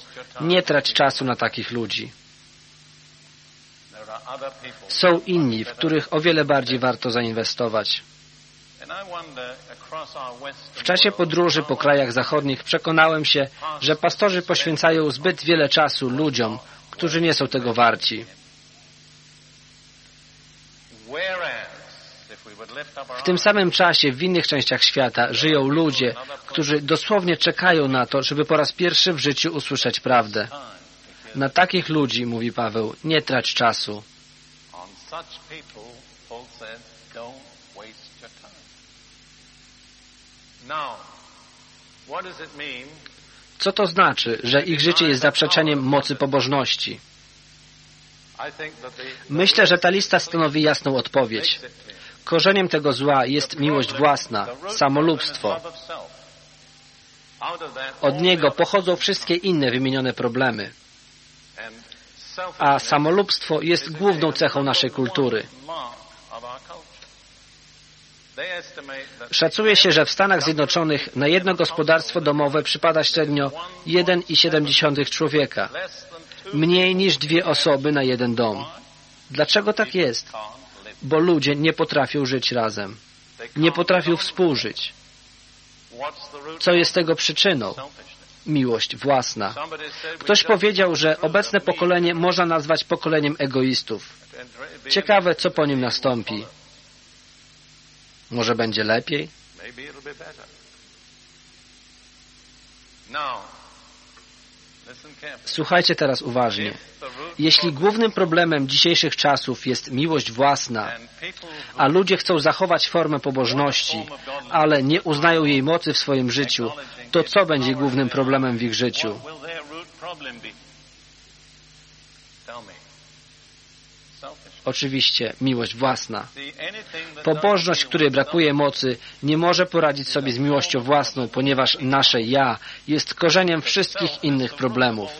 Nie trać czasu na takich ludzi. Są inni, w których o wiele bardziej warto zainwestować. W czasie podróży po krajach zachodnich przekonałem się, że pastorzy poświęcają zbyt wiele czasu ludziom, którzy nie są tego warci. W tym samym czasie w innych częściach świata żyją ludzie, którzy dosłownie czekają na to, żeby po raz pierwszy w życiu usłyszeć prawdę. Na takich ludzi, mówi Paweł, nie trać czasu. Co to znaczy, że ich życie jest zaprzeczeniem mocy pobożności? Myślę, że ta lista stanowi jasną odpowiedź. Korzeniem tego zła jest miłość własna, samolubstwo. Od niego pochodzą wszystkie inne wymienione problemy. A samolubstwo jest główną cechą naszej kultury. Szacuje się, że w Stanach Zjednoczonych na jedno gospodarstwo domowe przypada średnio 1,7 człowieka. Mniej niż dwie osoby na jeden dom. Dlaczego tak jest? Bo ludzie nie potrafią żyć razem. Nie potrafią współżyć. Co jest tego przyczyną? Miłość własna. Ktoś powiedział, że obecne pokolenie można nazwać pokoleniem egoistów. Ciekawe, co po nim nastąpi. Może będzie lepiej? Słuchajcie teraz uważnie. Jeśli głównym problemem dzisiejszych czasów jest miłość własna, a ludzie chcą zachować formę pobożności, ale nie uznają jej mocy w swoim życiu, to co będzie głównym problemem w ich życiu? Oczywiście miłość własna. Pobożność, której brakuje mocy, nie może poradzić sobie z miłością własną, ponieważ nasze ja jest korzeniem wszystkich innych problemów.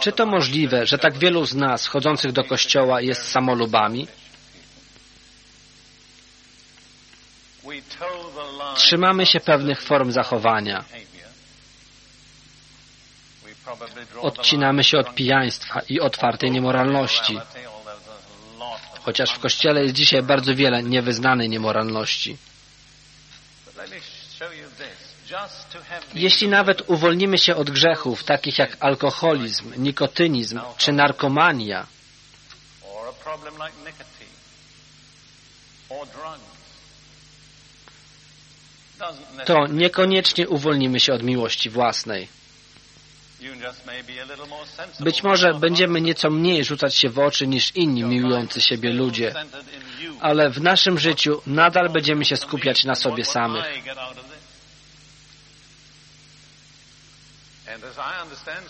Czy to możliwe, że tak wielu z nas chodzących do kościoła jest samolubami? Trzymamy się pewnych form zachowania. Odcinamy się od pijaństwa i otwartej niemoralności. Chociaż w Kościele jest dzisiaj bardzo wiele niewyznanej niemoralności. Jeśli nawet uwolnimy się od grzechów, takich jak alkoholizm, nikotynizm czy narkomania, to niekoniecznie uwolnimy się od miłości własnej. Być może będziemy nieco mniej rzucać się w oczy niż inni miłujący siebie ludzie, ale w naszym życiu nadal będziemy się skupiać na sobie samych.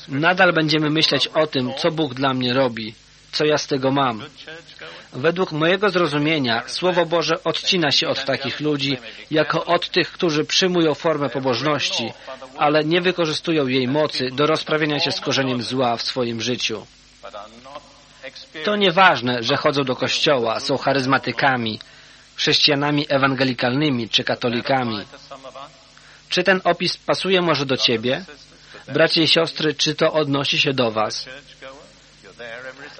Nadal będziemy myśleć o tym, co Bóg dla mnie robi, co ja z tego mam. Według mojego zrozumienia Słowo Boże odcina się od takich ludzi, jako od tych, którzy przyjmują formę pobożności, ale nie wykorzystują jej mocy do rozprawienia się z korzeniem zła w swoim życiu. To nieważne, że chodzą do kościoła, są charyzmatykami, chrześcijanami ewangelikalnymi czy katolikami. Czy ten opis pasuje może do Ciebie? Bracie i siostry, czy to odnosi się do Was?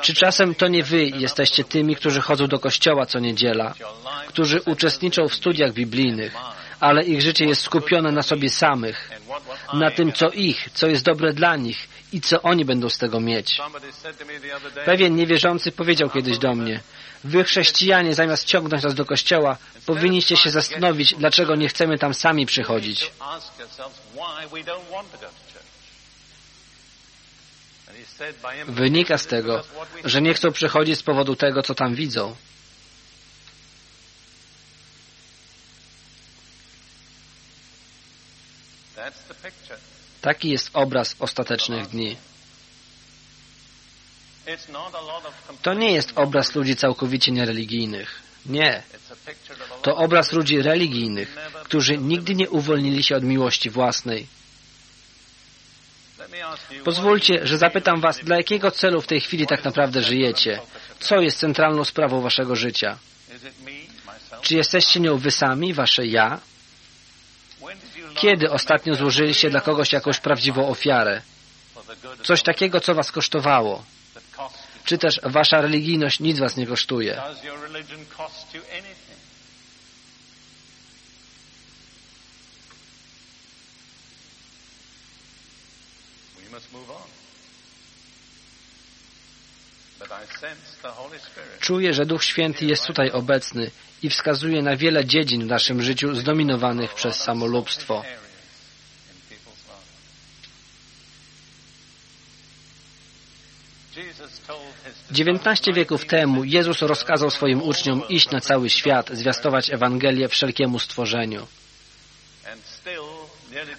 Czy czasem to nie Wy jesteście tymi, którzy chodzą do kościoła co niedziela, którzy uczestniczą w studiach biblijnych, ale ich życie jest skupione na sobie samych, na tym, co ich, co jest dobre dla nich i co oni będą z tego mieć. Pewien niewierzący powiedział kiedyś do mnie, Wy chrześcijanie zamiast ciągnąć nas do kościoła, powinniście się zastanowić, dlaczego nie chcemy tam sami przychodzić. Wynika z tego, że nie chcą przychodzić z powodu tego, co tam widzą. Taki jest obraz ostatecznych dni. To nie jest obraz ludzi całkowicie niereligijnych. Nie. To obraz ludzi religijnych, którzy nigdy nie uwolnili się od miłości własnej. Pozwólcie, że zapytam Was, dla jakiego celu w tej chwili tak naprawdę żyjecie? Co jest centralną sprawą Waszego życia? Czy jesteście nią Wy sami, Wasze ja? Kiedy ostatnio złożyliście dla kogoś jakąś prawdziwą ofiarę? Coś takiego, co Was kosztowało? Czy też Wasza religijność nic Was nie kosztuje? Czuję, że Duch Święty jest tutaj obecny i wskazuje na wiele dziedzin w naszym życiu zdominowanych przez samolubstwo. Dziewiętnaście wieków temu Jezus rozkazał swoim uczniom iść na cały świat, zwiastować Ewangelię wszelkiemu stworzeniu.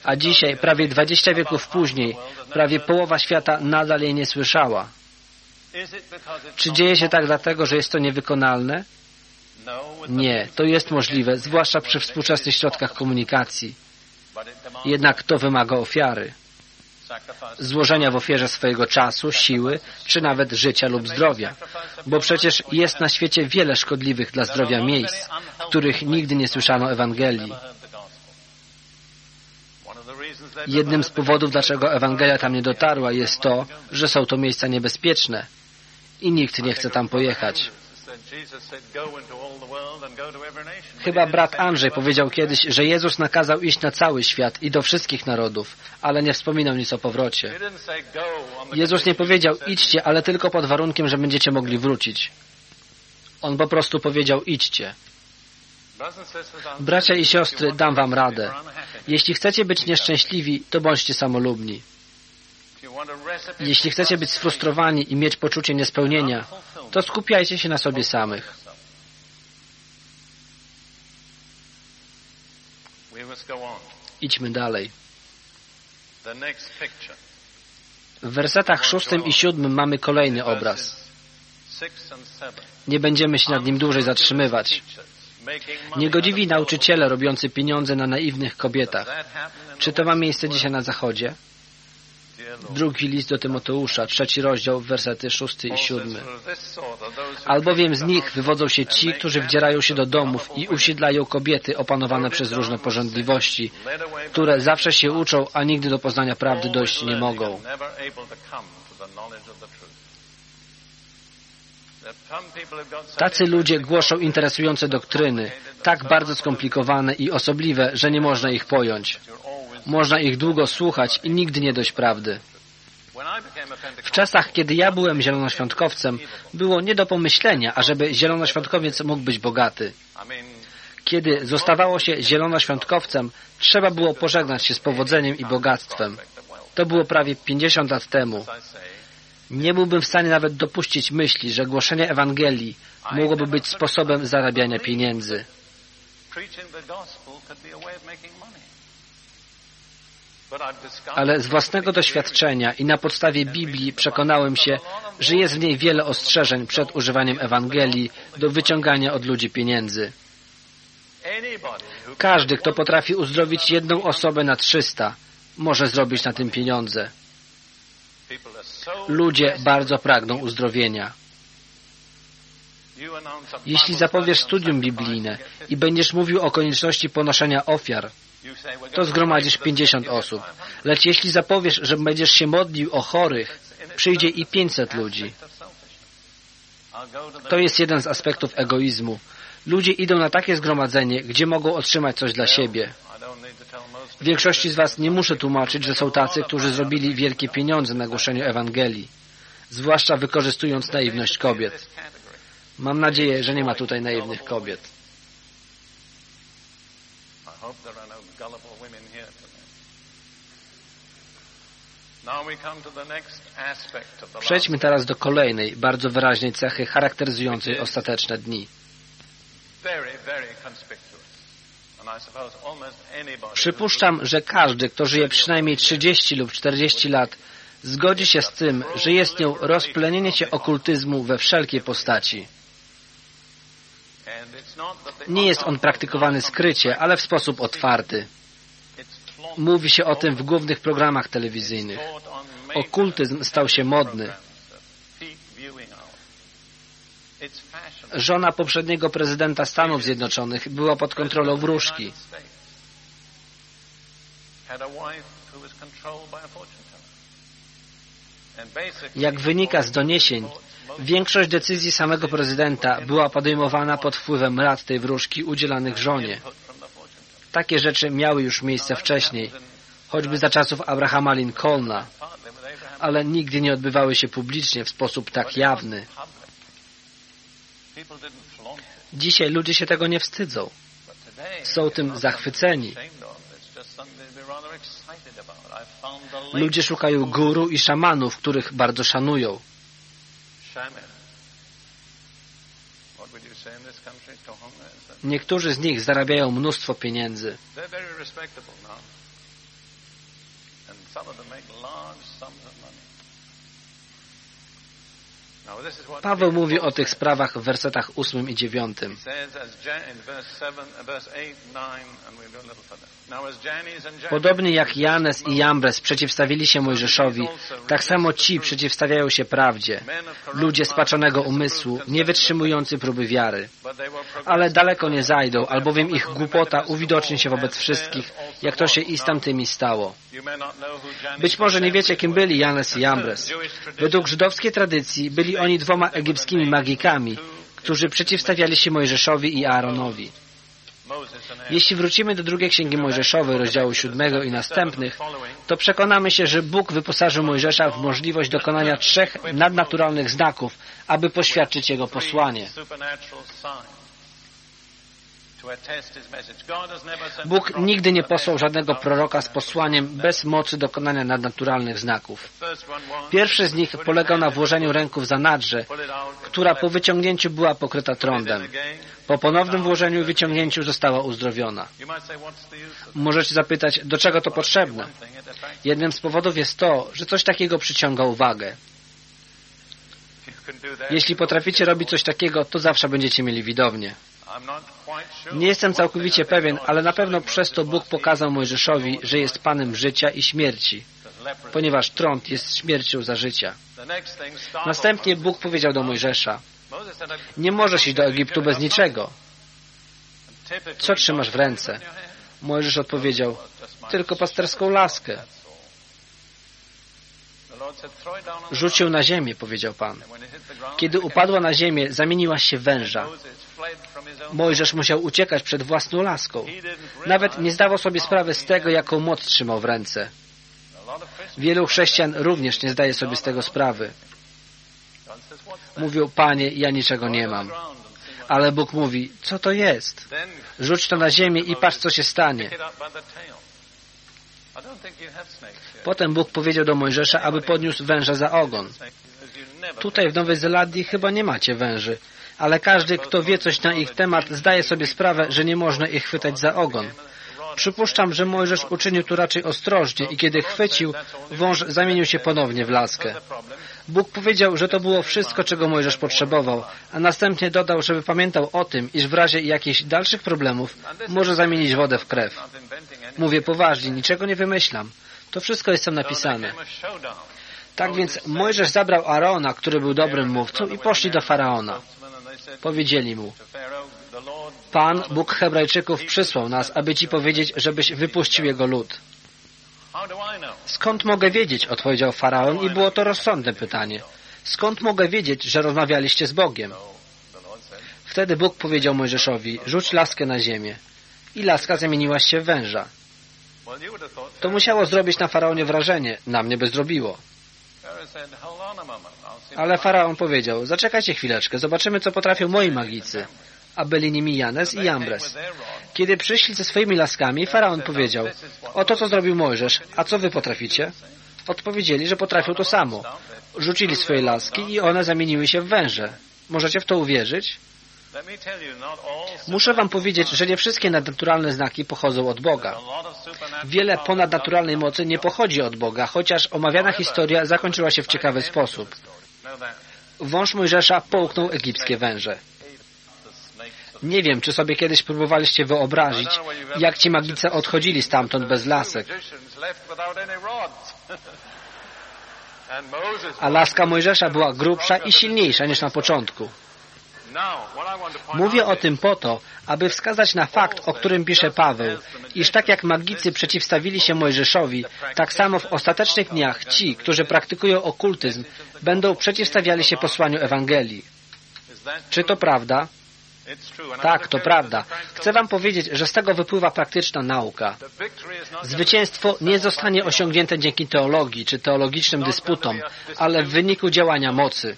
A dzisiaj, prawie dwadzieścia wieków później, prawie połowa świata nadal jej nie słyszała. Czy dzieje się tak dlatego, że jest to niewykonalne? Nie, to jest możliwe, zwłaszcza przy współczesnych środkach komunikacji. Jednak to wymaga ofiary. Złożenia w ofierze swojego czasu, siły, czy nawet życia lub zdrowia. Bo przecież jest na świecie wiele szkodliwych dla zdrowia miejsc, których nigdy nie słyszano Ewangelii. Jednym z powodów, dlaczego Ewangelia tam nie dotarła, jest to, że są to miejsca niebezpieczne i nikt nie chce tam pojechać. Chyba brat Andrzej powiedział kiedyś, że Jezus nakazał iść na cały świat i do wszystkich narodów, ale nie wspominał nic o powrocie. Jezus nie powiedział idźcie, ale tylko pod warunkiem, że będziecie mogli wrócić. On po prostu powiedział idźcie. Bracia i siostry, dam wam radę. Jeśli chcecie być nieszczęśliwi, to bądźcie samolubni. Jeśli chcecie być sfrustrowani i mieć poczucie niespełnienia, to skupiajcie się na sobie samych. Idźmy dalej. W wersetach szóstym i siódmym mamy kolejny obraz. Nie będziemy się nad nim dłużej zatrzymywać. Niegodziwi nauczyciele robiący pieniądze na naiwnych kobietach. Czy to ma miejsce dzisiaj na Zachodzie? Drugi list do Tymoteusza, trzeci rozdział, wersety szósty i siódmy. Albowiem z nich wywodzą się ci, którzy wdzierają się do domów i usiedlają kobiety opanowane przez różne porządliwości, które zawsze się uczą, a nigdy do poznania prawdy dojść nie mogą. Tacy ludzie głoszą interesujące doktryny, tak bardzo skomplikowane i osobliwe, że nie można ich pojąć. Można ich długo słuchać i nigdy nie dojść prawdy. W czasach, kiedy ja byłem zielonoświątkowcem, było nie do pomyślenia, ażeby zielonoświątkowiec mógł być bogaty. Kiedy zostawało się zielonoświątkowcem, trzeba było pożegnać się z powodzeniem i bogactwem. To było prawie 50 lat temu. Nie byłbym w stanie nawet dopuścić myśli, że głoszenie Ewangelii mogłoby być sposobem zarabiania pieniędzy. Ale z własnego doświadczenia i na podstawie Biblii przekonałem się, że jest w niej wiele ostrzeżeń przed używaniem Ewangelii do wyciągania od ludzi pieniędzy. Każdy, kto potrafi uzdrowić jedną osobę na trzysta, może zrobić na tym pieniądze. Ludzie bardzo pragną uzdrowienia. Jeśli zapowiesz studium biblijne i będziesz mówił o konieczności ponoszenia ofiar, to zgromadzisz 50 osób. Lecz jeśli zapowiesz, że będziesz się modlił o chorych, przyjdzie i 500 ludzi. To jest jeden z aspektów egoizmu. Ludzie idą na takie zgromadzenie, gdzie mogą otrzymać coś dla siebie. Większości z Was nie muszę tłumaczyć, że są tacy, którzy zrobili wielkie pieniądze na głoszeniu Ewangelii, zwłaszcza wykorzystując naiwność kobiet. Mam nadzieję, że nie ma tutaj naiwnych kobiet. Przejdźmy teraz do kolejnej, bardzo wyraźnej cechy charakteryzującej ostateczne dni. Przypuszczam, że każdy, kto żyje przynajmniej 30 lub 40 lat, zgodzi się z tym, że jest nią rozplenienie się okultyzmu we wszelkiej postaci. Nie jest on praktykowany skrycie, ale w sposób otwarty. Mówi się o tym w głównych programach telewizyjnych. Okultyzm stał się modny. Żona poprzedniego prezydenta Stanów Zjednoczonych była pod kontrolą wróżki. Jak wynika z doniesień, większość decyzji samego prezydenta była podejmowana pod wpływem rad tej wróżki udzielanych żonie. Takie rzeczy miały już miejsce wcześniej, choćby za czasów Abrahama Lincolna, ale nigdy nie odbywały się publicznie w sposób tak jawny. Dzisiaj ludzie się tego nie wstydzą. Są tym zachwyceni. Ludzie szukają guru i szamanów, których bardzo szanują. Niektórzy z nich zarabiają mnóstwo pieniędzy. Paweł mówi o tych sprawach w wersetach ósmym i dziewiątym. Podobnie jak Janes i Jambres przeciwstawili się Mojżeszowi, tak samo ci przeciwstawiają się prawdzie. Ludzie spaczonego umysłu, nie wytrzymujący próby wiary. Ale daleko nie zajdą, albowiem ich głupota uwidoczni się wobec wszystkich, jak to się i z tamtymi stało. Być może nie wiecie, kim byli Janes i Jambres. Według żydowskiej tradycji byli oni dwoma egipskimi magikami, którzy przeciwstawiali się Mojżeszowi i Aaronowi. Jeśli wrócimy do drugiej księgi Mojżeszowej, rozdziału siódmego i następnych, to przekonamy się, że Bóg wyposażył Mojżesza w możliwość dokonania trzech nadnaturalnych znaków, aby poświadczyć Jego posłanie. Bóg nigdy nie posłał żadnego proroka z posłaniem bez mocy dokonania nadnaturalnych znaków. Pierwszy z nich polegał na włożeniu ręków za nadrze, która po wyciągnięciu była pokryta trądem. Po ponownym włożeniu i wyciągnięciu została uzdrowiona. Możecie zapytać, do czego to potrzebne? Jednym z powodów jest to, że coś takiego przyciąga uwagę. Jeśli potraficie robić coś takiego, to zawsze będziecie mieli widownię. Nie jestem całkowicie pewien, ale na pewno przez to Bóg pokazał Mojżeszowi, że jest Panem życia i śmierci, ponieważ trąd jest śmiercią za życia. Następnie Bóg powiedział do Mojżesza, nie możesz iść do Egiptu bez niczego. Co trzymasz w ręce? Mojżesz odpowiedział, tylko pasterską laskę. Rzuć ją na ziemię, powiedział Pan. Kiedy upadła na ziemię, zamieniłaś się w węża. Mojżesz musiał uciekać przed własną laską. Nawet nie zdawał sobie sprawy z tego, jaką moc trzymał w ręce. Wielu chrześcijan również nie zdaje sobie z tego sprawy. Mówią, Panie, ja niczego nie mam. Ale Bóg mówi, co to jest? Rzuć to na ziemię i patrz, co się stanie. Potem Bóg powiedział do Mojżesza, aby podniósł węża za ogon. Tutaj w Nowej Zelandii chyba nie macie węży, ale każdy, kto wie coś na ich temat, zdaje sobie sprawę, że nie można ich chwytać za ogon. Przypuszczam, że Mojżesz uczynił tu raczej ostrożnie i kiedy chwycił, wąż zamienił się ponownie w laskę. Bóg powiedział, że to było wszystko, czego Mojżesz potrzebował, a następnie dodał, żeby pamiętał o tym, iż w razie jakichś dalszych problemów może zamienić wodę w krew. Mówię poważnie, niczego nie wymyślam. To wszystko jest tam napisane. Tak więc Mojżesz zabrał Arona, który był dobrym mówcą i poszli do Faraona. Powiedzieli mu, Pan, Bóg Hebrajczyków, przysłał nas, aby Ci powiedzieć, żebyś wypuścił jego lud. Skąd mogę wiedzieć? odpowiedział Faraon i było to rozsądne pytanie. Skąd mogę wiedzieć, że rozmawialiście z Bogiem? Wtedy Bóg powiedział Mojżeszowi, rzuć laskę na ziemię. I laska zamieniła się w węża. To musiało zrobić na Faraonie wrażenie, na mnie by zrobiło. Ale Faraon powiedział, zaczekajcie chwileczkę, zobaczymy, co potrafią moi magicy. A byli nimi Janes i Jambres. Kiedy przyszli ze swoimi laskami, Faraon powiedział, oto co zrobił Mojżesz, a co wy potraficie? Odpowiedzieli, że potrafią to samo. Rzucili swoje laski i one zamieniły się w węże. Możecie w to uwierzyć? Muszę wam powiedzieć, że nie wszystkie nadnaturalne znaki pochodzą od Boga. Wiele ponadnaturalnej mocy nie pochodzi od Boga, chociaż omawiana historia zakończyła się w ciekawy sposób. Wąż Mojżesza połknął egipskie węże. Nie wiem, czy sobie kiedyś próbowaliście wyobrazić, jak ci magice odchodzili stamtąd bez lasek. A laska Mojżesza była grubsza i silniejsza niż na początku. Mówię o tym po to, aby wskazać na fakt, o którym pisze Paweł, iż tak jak magicy przeciwstawili się Mojżeszowi, tak samo w ostatecznych dniach ci, którzy praktykują okultyzm, będą przeciwstawiali się posłaniu Ewangelii. Czy to prawda? Tak, to prawda. Chcę Wam powiedzieć, że z tego wypływa praktyczna nauka. Zwycięstwo nie zostanie osiągnięte dzięki teologii czy teologicznym dysputom, ale w wyniku działania mocy.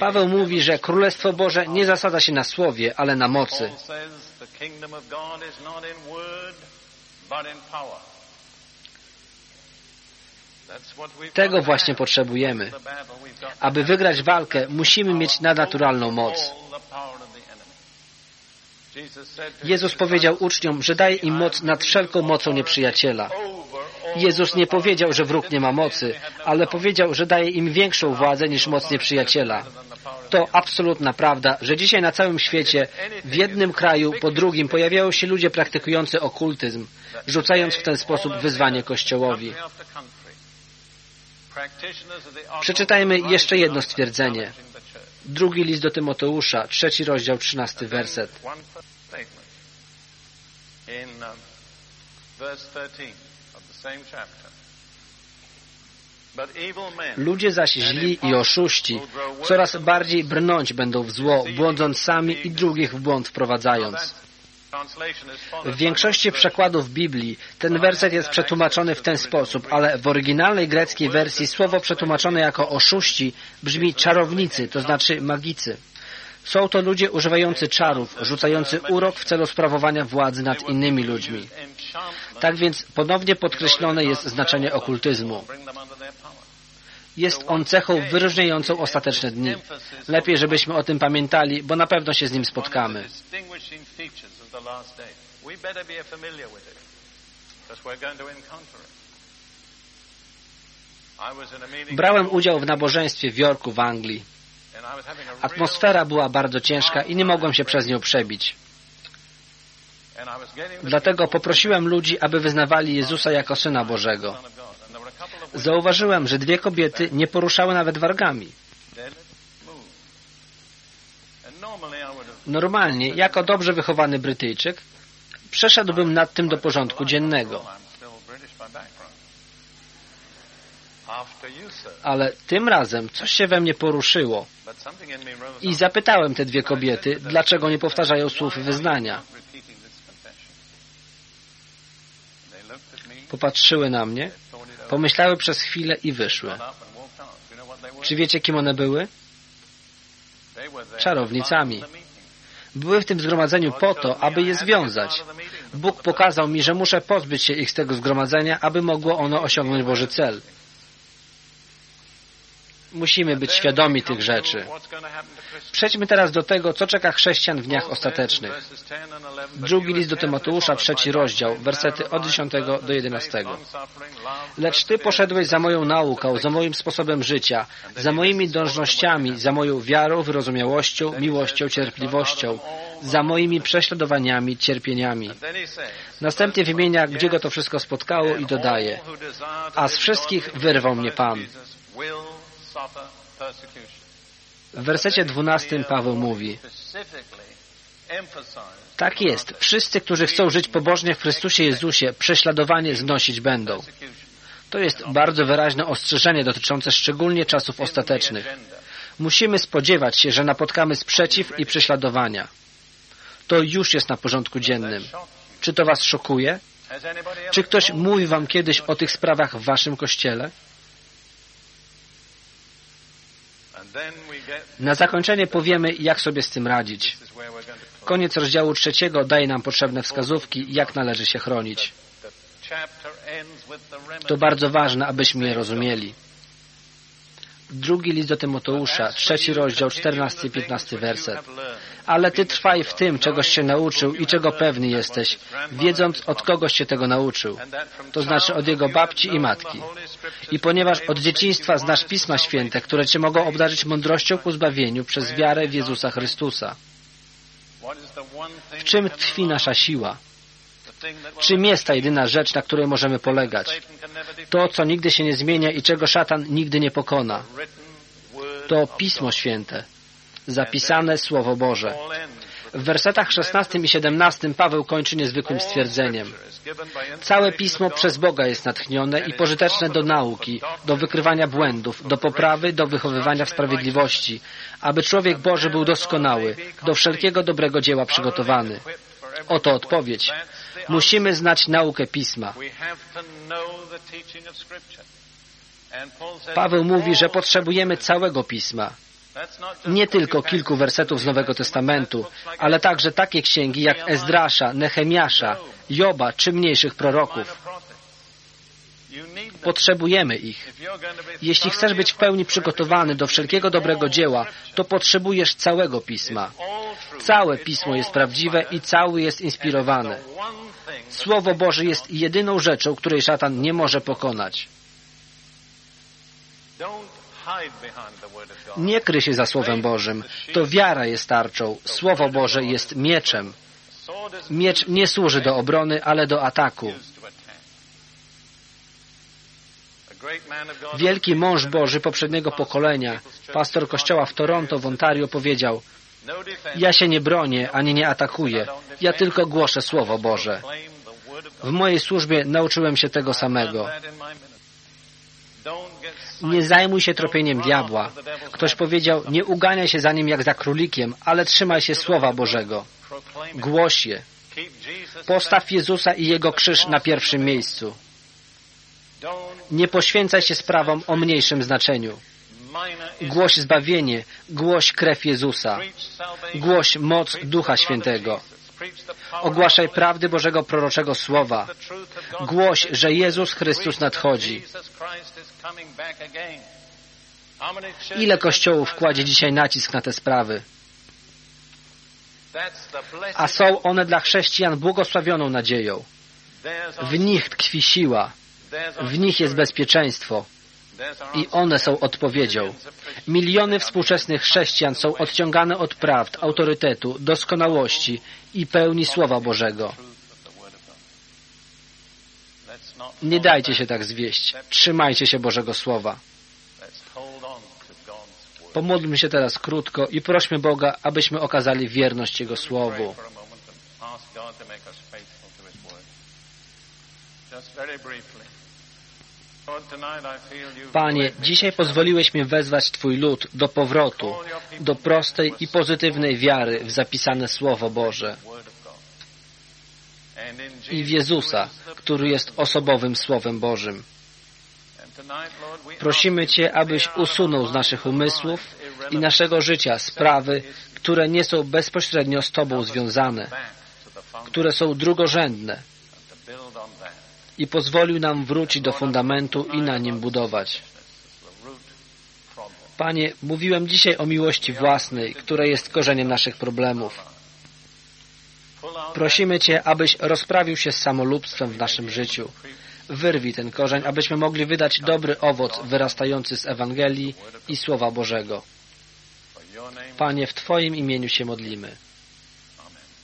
Paweł mówi, że Królestwo Boże nie zasada się na słowie, ale na mocy. Tego właśnie potrzebujemy. Aby wygrać walkę, musimy mieć nadnaturalną moc. Jezus powiedział uczniom, że daje im moc nad wszelką mocą nieprzyjaciela. Jezus nie powiedział, że wróg nie ma mocy, ale powiedział, że daje im większą władzę niż moc nieprzyjaciela. To absolutna prawda, że dzisiaj na całym świecie, w jednym kraju po drugim pojawiają się ludzie praktykujący okultyzm, rzucając w ten sposób wyzwanie Kościołowi. Przeczytajmy jeszcze jedno stwierdzenie. Drugi list do Tymoteusza, trzeci rozdział, trzynasty werset. Ludzie zaś źli i oszuści coraz bardziej brnąć będą w zło, błądząc sami i drugich w błąd wprowadzając. W większości przekładów Biblii ten werset jest przetłumaczony w ten sposób, ale w oryginalnej greckiej wersji słowo przetłumaczone jako oszuści brzmi czarownicy, to znaczy magicy. Są to ludzie używający czarów, rzucający urok w celu sprawowania władzy nad innymi ludźmi. Tak więc ponownie podkreślone jest znaczenie okultyzmu. Jest on cechą wyróżniającą ostateczne dni. Lepiej, żebyśmy o tym pamiętali, bo na pewno się z nim spotkamy. Brałem udział w nabożeństwie w Yorku w Anglii. Atmosfera była bardzo ciężka i nie mogłem się przez nią przebić. Dlatego poprosiłem ludzi, aby wyznawali Jezusa jako Syna Bożego. Zauważyłem, że dwie kobiety nie poruszały nawet wargami. Normalnie, jako dobrze wychowany Brytyjczyk, przeszedłbym nad tym do porządku dziennego. Ale tym razem coś się we mnie poruszyło i zapytałem te dwie kobiety, dlaczego nie powtarzają słów wyznania. Popatrzyły na mnie, pomyślały przez chwilę i wyszły. Czy wiecie, kim one były? Czarownicami. Były w tym zgromadzeniu po to, aby je związać. Bóg pokazał mi, że muszę pozbyć się ich z tego zgromadzenia, aby mogło ono osiągnąć Boży cel. Musimy być świadomi tych rzeczy. Przejdźmy teraz do tego, co czeka chrześcijan w dniach ostatecznych. Drugi list do Tymoteusza, trzeci rozdział, wersety od 10 do 11. Lecz Ty poszedłeś za moją nauką, za moim sposobem życia, za moimi dążnościami, za moją wiarą, wyrozumiałością, miłością, cierpliwością, za moimi prześladowaniami, cierpieniami. Następnie wymienia, gdzie go to wszystko spotkało i dodaje, a z wszystkich wyrwał mnie Pan. W wersecie dwunastym Paweł mówi Tak jest. Wszyscy, którzy chcą żyć pobożnie w Chrystusie Jezusie, prześladowanie znosić będą. To jest bardzo wyraźne ostrzeżenie dotyczące szczególnie czasów ostatecznych. Musimy spodziewać się, że napotkamy sprzeciw i prześladowania. To już jest na porządku dziennym. Czy to Was szokuje? Czy ktoś mówi Wam kiedyś o tych sprawach w Waszym kościele? Na zakończenie powiemy, jak sobie z tym radzić. Koniec rozdziału trzeciego daje nam potrzebne wskazówki, jak należy się chronić. To bardzo ważne, abyśmy je rozumieli. Drugi list do Tymoteusza, trzeci rozdział, czternasty i piętnasty werset. Ale ty trwaj w tym, czegoś się nauczył i czego pewny jesteś, wiedząc od kogoś się tego nauczył, to znaczy od jego babci i matki. I ponieważ od dzieciństwa znasz Pisma Święte, które cię mogą obdarzyć mądrością ku zbawieniu przez wiarę w Jezusa Chrystusa. W czym tkwi nasza siła? Czym jest ta jedyna rzecz, na której możemy polegać? To, co nigdy się nie zmienia i czego szatan nigdy nie pokona. To Pismo Święte, zapisane Słowo Boże. W wersetach 16 i 17 Paweł kończy niezwykłym stwierdzeniem. Całe pismo przez Boga jest natchnione i pożyteczne do nauki, do wykrywania błędów, do poprawy, do wychowywania w sprawiedliwości, aby człowiek Boży był doskonały, do wszelkiego dobrego dzieła przygotowany. Oto odpowiedź. Musimy znać naukę Pisma. Paweł mówi, że potrzebujemy całego Pisma. Nie tylko kilku wersetów z Nowego Testamentu, ale także takie księgi jak Ezdrasza, Nehemiasza, Joba czy mniejszych proroków. Potrzebujemy ich. Jeśli chcesz być w pełni przygotowany do wszelkiego dobrego dzieła, to potrzebujesz całego Pisma. Całe Pismo jest prawdziwe i cały jest inspirowane. Słowo Boże jest jedyną rzeczą, której szatan nie może pokonać. Nie kryj się za Słowem Bożym. To wiara jest tarczą. Słowo Boże jest mieczem. Miecz nie służy do obrony, ale do ataku. Wielki mąż Boży poprzedniego pokolenia, pastor kościoła w Toronto w Ontario powiedział Ja się nie bronię, ani nie atakuję. Ja tylko głoszę Słowo Boże. W mojej służbie nauczyłem się tego samego. Nie zajmuj się tropieniem diabła. Ktoś powiedział, nie uganiaj się za nim jak za królikiem, ale trzymaj się Słowa Bożego. Głoś je. Postaw Jezusa i Jego krzyż na pierwszym miejscu. Nie poświęcaj się sprawom o mniejszym znaczeniu. Głoś zbawienie, głoś krew Jezusa, głoś moc Ducha Świętego. Ogłaszaj prawdy Bożego proroczego słowa. Głoś, że Jezus Chrystus nadchodzi. Ile kościołów kładzie dzisiaj nacisk na te sprawy? A są one dla chrześcijan błogosławioną nadzieją. W nich tkwi siła. W nich jest bezpieczeństwo. I one są odpowiedzią. Miliony współczesnych chrześcijan są odciągane od prawd, autorytetu, doskonałości i pełni Słowa Bożego. Nie dajcie się tak zwieść. Trzymajcie się Bożego Słowa. Pomódlmy się teraz krótko i prośmy Boga, abyśmy okazali wierność Jego Słowu. Panie, dzisiaj pozwoliłeś mi wezwać Twój lud do powrotu, do prostej i pozytywnej wiary w zapisane Słowo Boże i w Jezusa, który jest osobowym Słowem Bożym. Prosimy Cię, abyś usunął z naszych umysłów i naszego życia sprawy, które nie są bezpośrednio z Tobą związane. które są drugorzędne i pozwolił nam wrócić do fundamentu i na nim budować. Panie, mówiłem dzisiaj o miłości własnej, która jest korzeniem naszych problemów. Prosimy Cię, abyś rozprawił się z samolubstwem w naszym życiu. Wyrwij ten korzeń, abyśmy mogli wydać dobry owoc wyrastający z Ewangelii i Słowa Bożego. Panie, w Twoim imieniu się modlimy.